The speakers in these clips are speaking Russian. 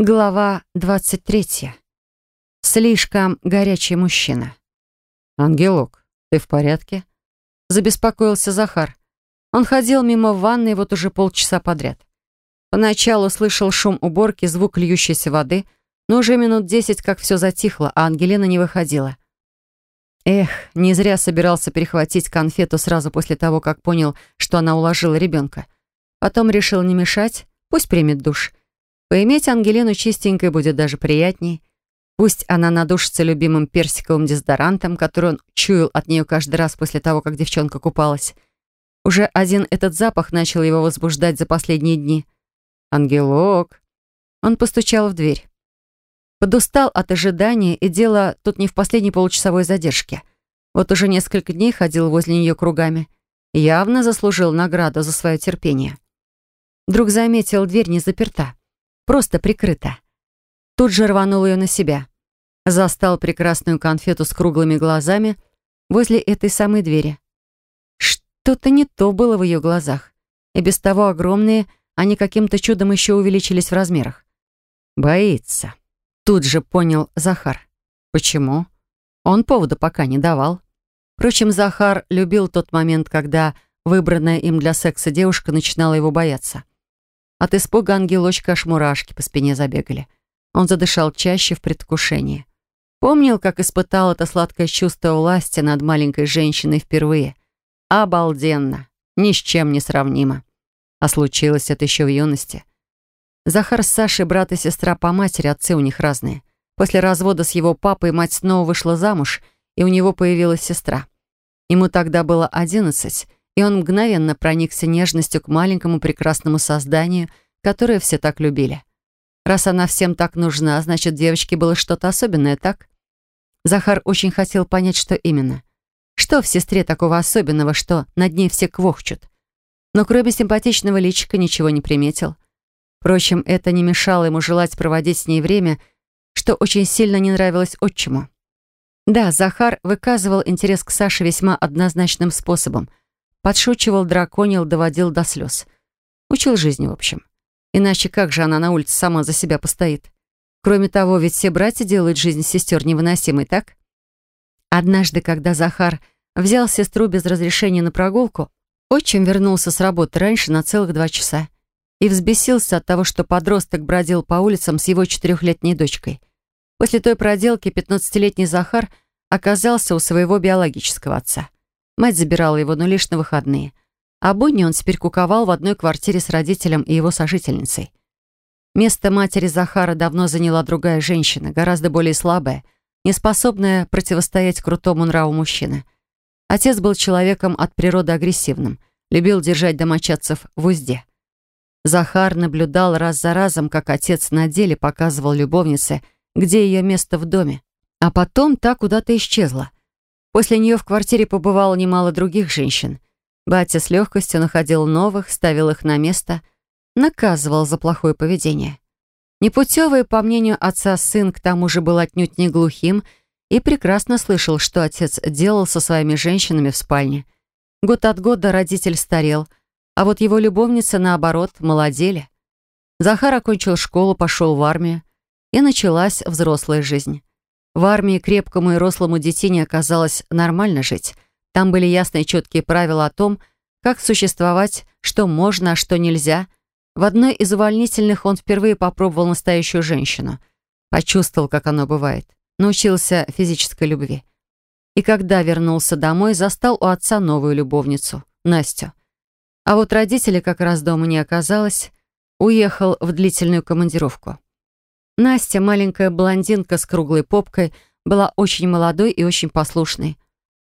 Глава 23. Слишком горячий мужчина. «Ангелок, ты в порядке?» Забеспокоился Захар. Он ходил мимо ванной вот уже полчаса подряд. Поначалу слышал шум уборки, звук льющейся воды, но уже минут десять как все затихло, а Ангелина не выходила. Эх, не зря собирался перехватить конфету сразу после того, как понял, что она уложила ребенка. Потом решил не мешать, пусть примет душ. Поиметь Ангелину чистенькой будет даже приятней. Пусть она надушится любимым персиковым дезодорантом, который он чуял от нее каждый раз после того, как девчонка купалась. Уже один этот запах начал его возбуждать за последние дни. «Ангелок!» Он постучал в дверь. Подустал от ожидания, и дело тут не в последней получасовой задержке. Вот уже несколько дней ходил возле нее кругами. Явно заслужил награду за свое терпение. Вдруг заметил, дверь не заперта просто прикрыта. Тут же рванул ее на себя. Застал прекрасную конфету с круглыми глазами возле этой самой двери. Что-то не то было в ее глазах. И без того огромные, они каким-то чудом еще увеличились в размерах. Боится. Тут же понял Захар. Почему? Он повода пока не давал. Впрочем, Захар любил тот момент, когда выбранная им для секса девушка начинала его бояться. От испуга ангелочка аж мурашки по спине забегали. Он задышал чаще в предвкушении. Помнил, как испытал это сладкое чувство власти над маленькой женщиной впервые. Обалденно, ни с чем не сравнимо. А случилось это еще в юности. Захар с Сашей брат и сестра по матери, отцы у них разные. После развода с его папой мать снова вышла замуж, и у него появилась сестра. Ему тогда было одиннадцать, и он мгновенно проникся нежностью к маленькому прекрасному созданию, которое все так любили. Раз она всем так нужна, значит, девочке было что-то особенное, так? Захар очень хотел понять, что именно. Что в сестре такого особенного, что над ней все квохчут? Но кроме симпатичного личика ничего не приметил. Впрочем, это не мешало ему желать проводить с ней время, что очень сильно не нравилось отчиму. Да, Захар выказывал интерес к Саше весьма однозначным способом — Подшучивал, драконил, доводил до слез. Учил жизни, в общем. Иначе как же она на улице сама за себя постоит? Кроме того, ведь все братья делают жизнь сестер невыносимой, так? Однажды, когда Захар взял сестру без разрешения на прогулку, отчим вернулся с работы раньше на целых два часа и взбесился от того, что подросток бродил по улицам с его четырехлетней дочкой. После той проделки пятнадцатилетний Захар оказался у своего биологического отца. Мать забирала его, но лишь на выходные. А будни он теперь куковал в одной квартире с родителем и его сожительницей. Место матери Захара давно заняла другая женщина, гораздо более слабая, неспособная противостоять крутому нраву мужчины. Отец был человеком от природы агрессивным, любил держать домочадцев в узде. Захар наблюдал раз за разом, как отец на деле показывал любовнице, где ее место в доме, а потом та куда-то исчезла. После нее в квартире побывало немало других женщин. Батя с легкостью находил новых, ставил их на место, наказывал за плохое поведение. Непутевый, по мнению отца, сын к тому же был отнюдь не глухим и прекрасно слышал, что отец делал со своими женщинами в спальне. Год от года родитель старел, а вот его любовницы, наоборот, молодели. Захар окончил школу, пошел в армию, и началась взрослая жизнь. В армии крепкому и рослому детине оказалось нормально жить. Там были ясные четкие правила о том, как существовать, что можно, а что нельзя. В одной из увольнительных он впервые попробовал настоящую женщину. Почувствовал, как оно бывает. Научился физической любви. И когда вернулся домой, застал у отца новую любовницу, Настю. А вот родителей как раз дома не оказалось. Уехал в длительную командировку. Настя, маленькая блондинка с круглой попкой, была очень молодой и очень послушной.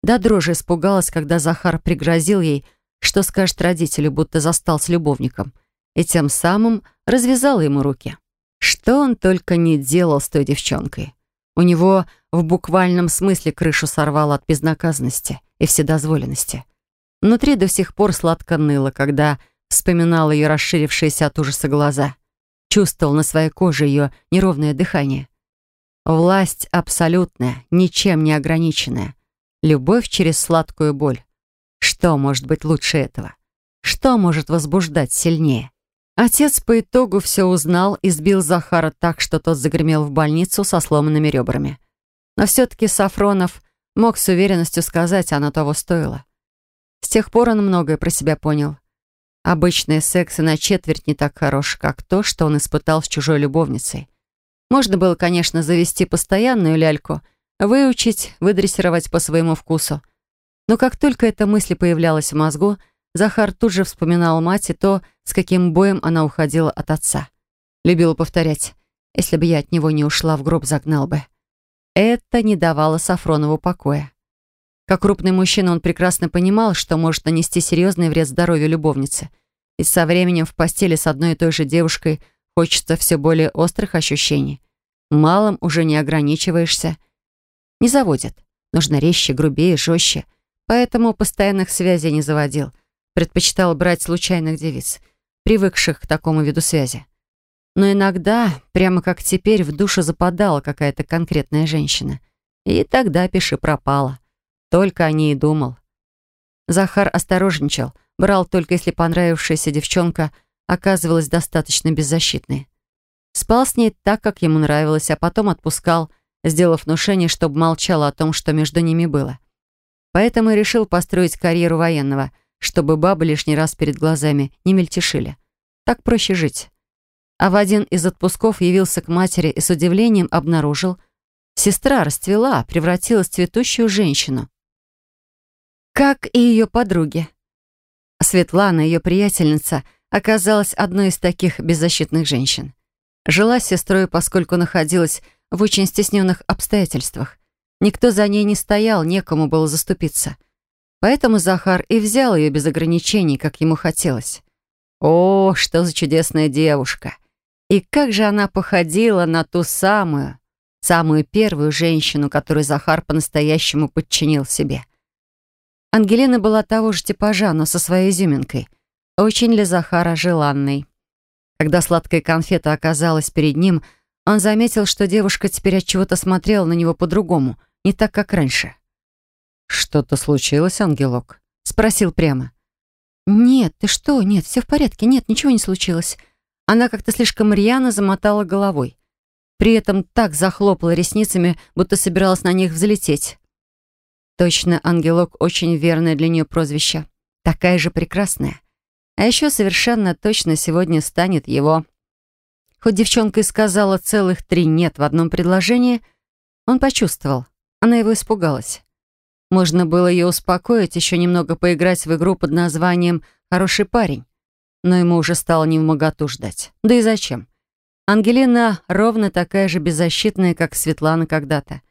Да дрожи испугалась, когда Захар пригрозил ей, что скажет родителю, будто застал с любовником, и тем самым развязал ему руки. Что он только не делал с той девчонкой. У него в буквальном смысле крышу сорвало от безнаказанности и вседозволенности. Внутри до сих пор сладко ныло, когда вспоминал ее расширившиеся от ужаса глаза чувствовал на своей коже ее неровное дыхание. Власть абсолютная, ничем не ограниченная. Любовь через сладкую боль. Что может быть лучше этого? Что может возбуждать сильнее? Отец по итогу все узнал и сбил Захара так, что тот загремел в больницу со сломанными ребрами. Но все-таки Сафронов мог с уверенностью сказать, оно того стоило. С тех пор он многое про себя понял. Обычный секс и на четверть не так хорош, как то, что он испытал с чужой любовницей. Можно было, конечно, завести постоянную ляльку, выучить, выдрессировать по своему вкусу. Но как только эта мысль появлялась в мозгу, Захар тут же вспоминал мать и то, с каким боем она уходила от отца. Любила повторять, «Если бы я от него не ушла, в гроб загнал бы». Это не давало Сафронову покоя. Как крупный мужчина он прекрасно понимал, что может нанести серьезный вред здоровью любовницы. И со временем в постели с одной и той же девушкой хочется все более острых ощущений. Малым уже не ограничиваешься. Не заводят. Нужно резче, грубее, жестче. Поэтому постоянных связей не заводил. Предпочитал брать случайных девиц, привыкших к такому виду связи. Но иногда, прямо как теперь, в душу западала какая-то конкретная женщина. И тогда пиши пропала. Только о ней и думал. Захар осторожничал, брал только если понравившаяся девчонка оказывалась достаточно беззащитной. Спал с ней так, как ему нравилось, а потом отпускал, сделав внушение, чтобы молчала о том, что между ними было. Поэтому и решил построить карьеру военного, чтобы бабы лишний раз перед глазами не мельтешили. Так проще жить а в один из отпусков явился к матери и с удивлением обнаружил, сестра расцвела, превратилась в цветущую женщину. Как и ее подруги. Светлана, ее приятельница, оказалась одной из таких беззащитных женщин. Жила с сестрой, поскольку находилась в очень стесненных обстоятельствах. Никто за ней не стоял, некому было заступиться. Поэтому Захар и взял ее без ограничений, как ему хотелось. О, что за чудесная девушка! И как же она походила на ту самую, самую первую женщину, которую Захар по-настоящему подчинил себе. Ангелина была того же типажа, но со своей изюминкой. Очень для Захара желанной. Когда сладкая конфета оказалась перед ним, он заметил, что девушка теперь от чего-то смотрела на него по-другому, не так, как раньше. «Что-то случилось, ангелок?» — спросил прямо. «Нет, ты что? Нет, все в порядке. Нет, ничего не случилось. Она как-то слишком рьяно замотала головой. При этом так захлопала ресницами, будто собиралась на них взлететь. Точно, ангелок очень верное для нее прозвище. Такая же прекрасная. А еще совершенно точно сегодня станет его. Хоть девчонка и сказала целых три «нет» в одном предложении, он почувствовал. Она его испугалась. Можно было ее успокоить, еще немного поиграть в игру под названием «Хороший парень» но ему уже стало не в моготу ждать. Да и зачем? Ангелина ровно такая же беззащитная, как Светлана когда-то.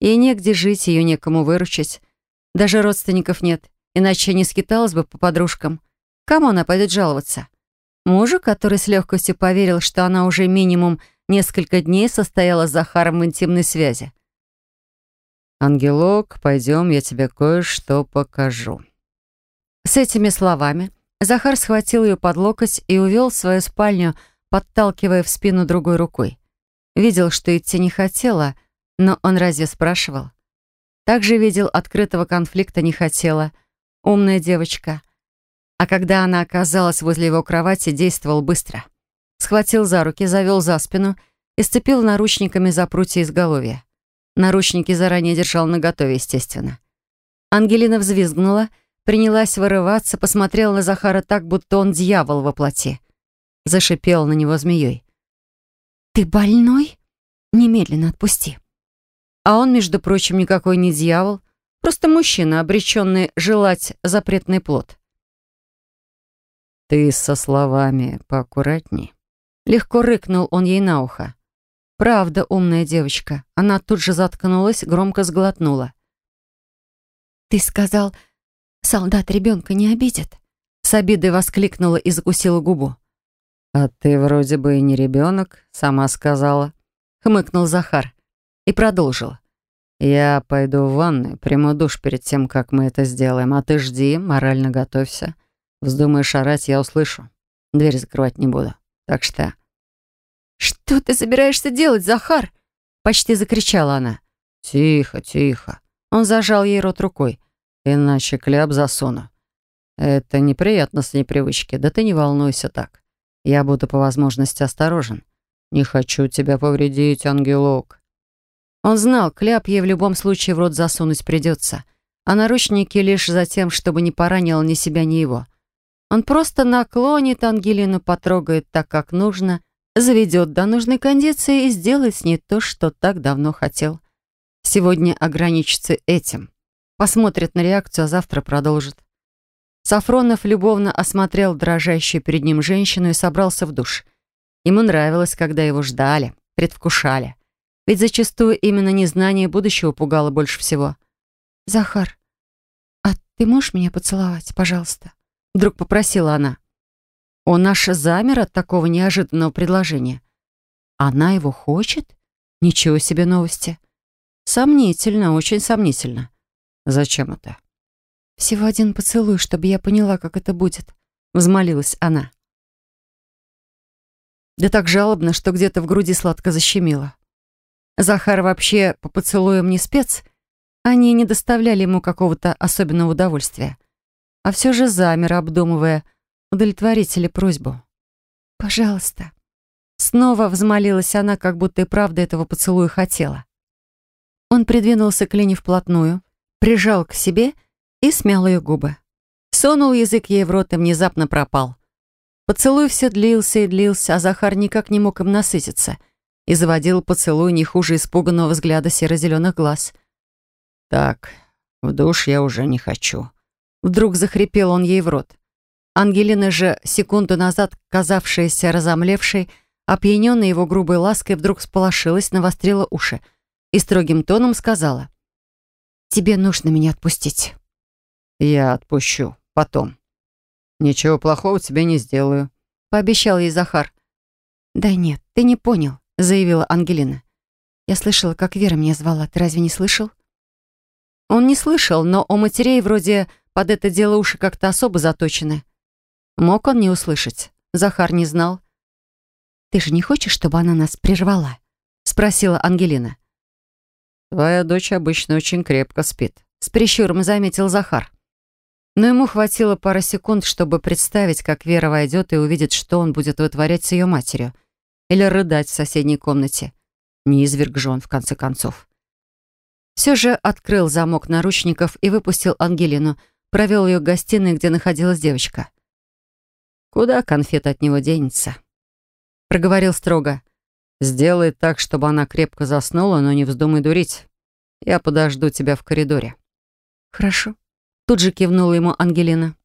Ей негде жить, ее некому выручить. Даже родственников нет, иначе не скиталась бы по подружкам. Кому она пойдет жаловаться? Мужу, который с легкостью поверил, что она уже минимум несколько дней состояла с Захаром в интимной связи. «Ангелок, пойдем, я тебе кое-что покажу». С этими словами Захар схватил ее под локоть и увел в свою спальню, подталкивая в спину другой рукой. Видел, что идти не хотела, но он разве спрашивал? Также видел, открытого конфликта не хотела. Умная девочка. А когда она оказалась возле его кровати, действовал быстро. Схватил за руки, завел за спину и сцепил наручниками за прутья изголовья. Наручники заранее держал наготове, естественно. Ангелина взвизгнула — принялась вырываться, посмотрела на Захара так, будто он дьявол во плоти. Зашипела на него змеей. «Ты больной? Немедленно отпусти». А он, между прочим, никакой не дьявол, просто мужчина, обреченный желать запретный плод. «Ты со словами поаккуратней», — легко рыкнул он ей на ухо. «Правда, умная девочка». Она тут же заткнулась, громко сглотнула. «Ты сказал, солдат ребенка не обидит?» С обидой воскликнула и закусила губу. «А ты вроде бы и не ребенок, сама сказала», — хмыкнул Захар и продолжил. «Я пойду в ванную, приму душ перед тем, как мы это сделаем, а ты жди, морально готовься. Вздумаешь орать, я услышу. Дверь закрывать не буду. Так что...» «Что ты собираешься делать, Захар?» Почти закричала она. «Тихо, тихо». Он зажал ей рот рукой. Иначе кляп засуну. Это неприятно с непривычки, да ты не волнуйся так. Я буду по возможности осторожен. Не хочу тебя повредить, ангелок. Он знал, кляп ей в любом случае в рот засунуть придется, а наручники лишь за тем, чтобы не поранил ни себя, ни его. Он просто наклонит Ангелину, потрогает так, как нужно, заведет до нужной кондиции и сделает с ней то, что так давно хотел. Сегодня ограничится этим. Посмотрит на реакцию, а завтра продолжит. Сафронов любовно осмотрел дрожащую перед ним женщину и собрался в душ. Ему нравилось, когда его ждали, предвкушали. Ведь зачастую именно незнание будущего пугало больше всего. «Захар, а ты можешь меня поцеловать, пожалуйста?» Вдруг попросила она. Он аж замер от такого неожиданного предложения. Она его хочет? Ничего себе новости. Сомнительно, очень сомнительно. Зачем это? Всего один поцелуй, чтобы я поняла, как это будет. Взмолилась она. Да так жалобно, что где-то в груди сладко защемило. Захар вообще по поцелуям не спец. Они не доставляли ему какого-то особенного удовольствия. А все же замер, обдумывая, удовлетворить ли просьбу. «Пожалуйста». Снова взмолилась она, как будто и правда этого поцелуя хотела. Он придвинулся к Лене вплотную, прижал к себе и смял ее губы. Сунул язык ей в рот и внезапно пропал. Поцелуй все длился и длился, а Захар никак не мог им насытиться и заводил поцелуй не хуже испуганного взгляда серо-зеленых глаз. «Так, в душ я уже не хочу». Вдруг захрипел он ей в рот. Ангелина же, секунду назад казавшаяся разомлевшей, опьяненная его грубой лаской, вдруг сполошилась, навострила уши и строгим тоном сказала. «Тебе нужно меня отпустить». «Я отпущу. Потом. Ничего плохого тебе не сделаю», — пообещал ей Захар. «Да нет, ты не понял», — заявила Ангелина. «Я слышала, как Вера меня звала. Ты разве не слышал?» Он не слышал, но у матерей вроде под это дело уши как-то особо заточены. Мог он не услышать? Захар не знал. «Ты же не хочешь, чтобы она нас прервала?» — спросила Ангелина. «Твоя дочь обычно очень крепко спит», — с прищуром заметил Захар. Но ему хватило пары секунд, чтобы представить, как Вера войдет и увидит, что он будет вытворять с ее матерью. Или рыдать в соседней комнате. Не изверг же он, в конце концов. Все же открыл замок наручников и выпустил Ангелину, провел ее к гостиной, где находилась девочка. Куда конфета от него денется? Проговорил строго. Сделай так, чтобы она крепко заснула, но не вздумай дурить. Я подожду тебя в коридоре. Хорошо. Тут же кивнула ему Ангелина.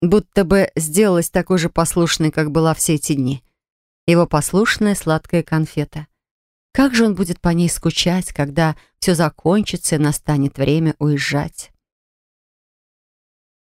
Будто бы сделалась такой же послушной, как была все эти дни. Его послушная сладкая конфета. Как же он будет по ней скучать, когда все закончится и настанет время уезжать?